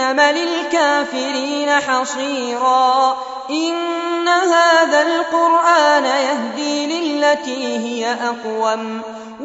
للكافرين حصيرا. إن هذا القرآن يهدي للتي هي أقوم.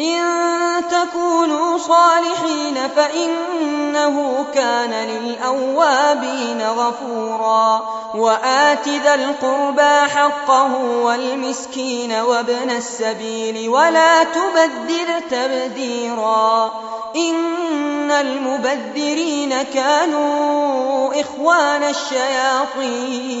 إن تكونوا صالحين فإنه كان للأوابين غفورا. وآت ذا القربى حقه والمسكين وابن السبيل ولا تبدل تبديرا إن المبذرين كانوا إخوان الشياطين.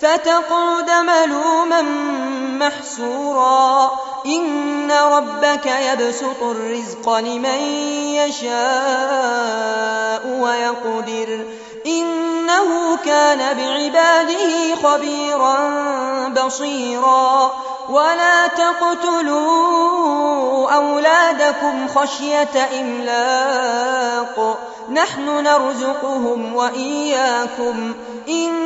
فتقعد ملوما محسورا. إن ربك يبسط الرزق لمن يشاء ويقدر. إنه كان بعباده خبيرا بصيرا. ولا تقتلوا أولادكم خشية إملاق. نحن نرزقهم وإياكم. إن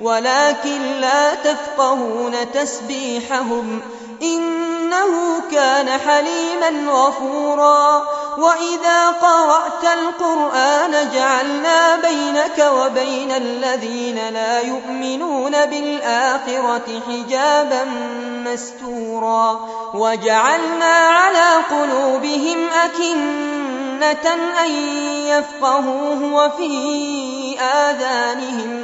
ولكن لا تفقهون تسبيحهم إنه كان حليما غفورا. وإذا قرأت القرآن جعلنا بينك وبين الذين لا يؤمنون بالآخرة حجابا مستورا. وجعلنا على قلوبهم أكنة أن يفقهوه وفي آذانهم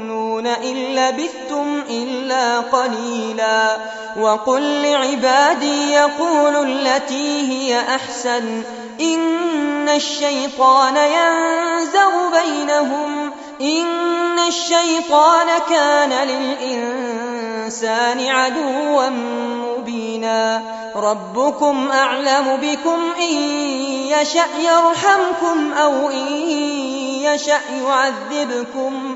إن لبثتم إلا قليلا وقل لعبادي يقولوا التي هي أحسن إن الشيطان ينزغ بينهم إن الشيطان كان للإنسان عدوا مبينا ربكم أعلم بكم إن يشأ يرحمكم أو إن يشأ يعذبكم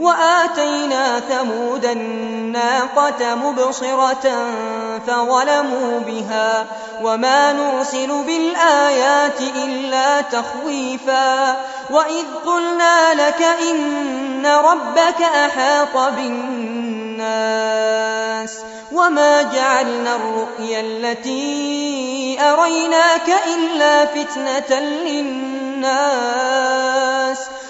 وآتينا ثمود الناقة مبصرة فظلموا بها وما نرسل بالآيات إلا تخويفا وإذ قلنا لك إن ربك أحاط بالناس وما جعلنا الرؤيا التي أريناك إلا فتنة للناس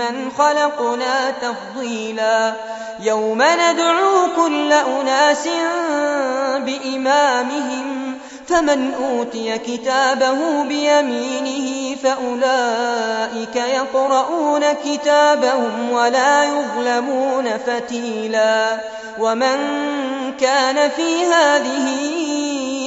ممن خلقنا تفضيلا. يوم ندعو كل أناس بإمامهم فمن أوتي كتابه بيمينه فأولئك يقرؤون كتابهم ولا يظلمون فتيلا. ومن كان في هذه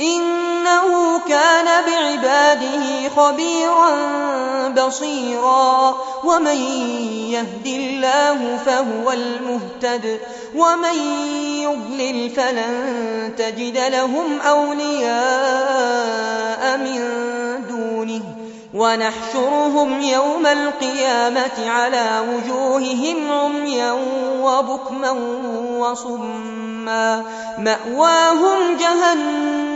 إنه كان بعباده خبيرا بصيرا. ومن يهد الله فهو المهتد. ومن يضلل فلن تجد لهم أولياء من دونه. ونحشرهم يوم القيامة على وجوههم عميا وبكما وصما. مأواهم جهنم.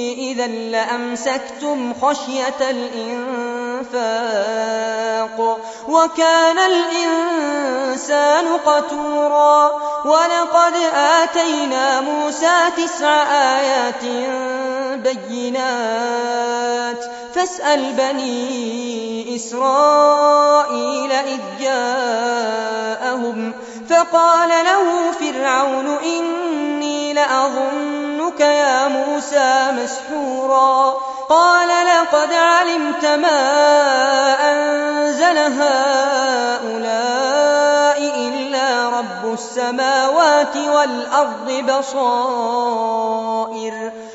إذا لأمسكتم خشية الإنفاق وكان الإنسان قتورا ولقد آتينا موسى تسع آيات بينات فاسأل بني إسرائيل إذ جاءهم فقال له فرعون إني لأظنك يا موسى مسحورا. قال لقد علمت ما أنزل هؤلاء إلا رب السماوات والأرض بصائر.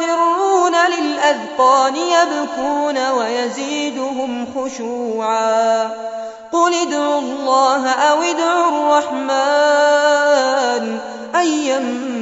ويخرون للأذقان يبكون ويزيدهم خشوعا. قل ادعوا الله أو ادعوا الرحمن. أيما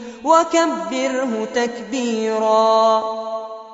وكبره تكبيرا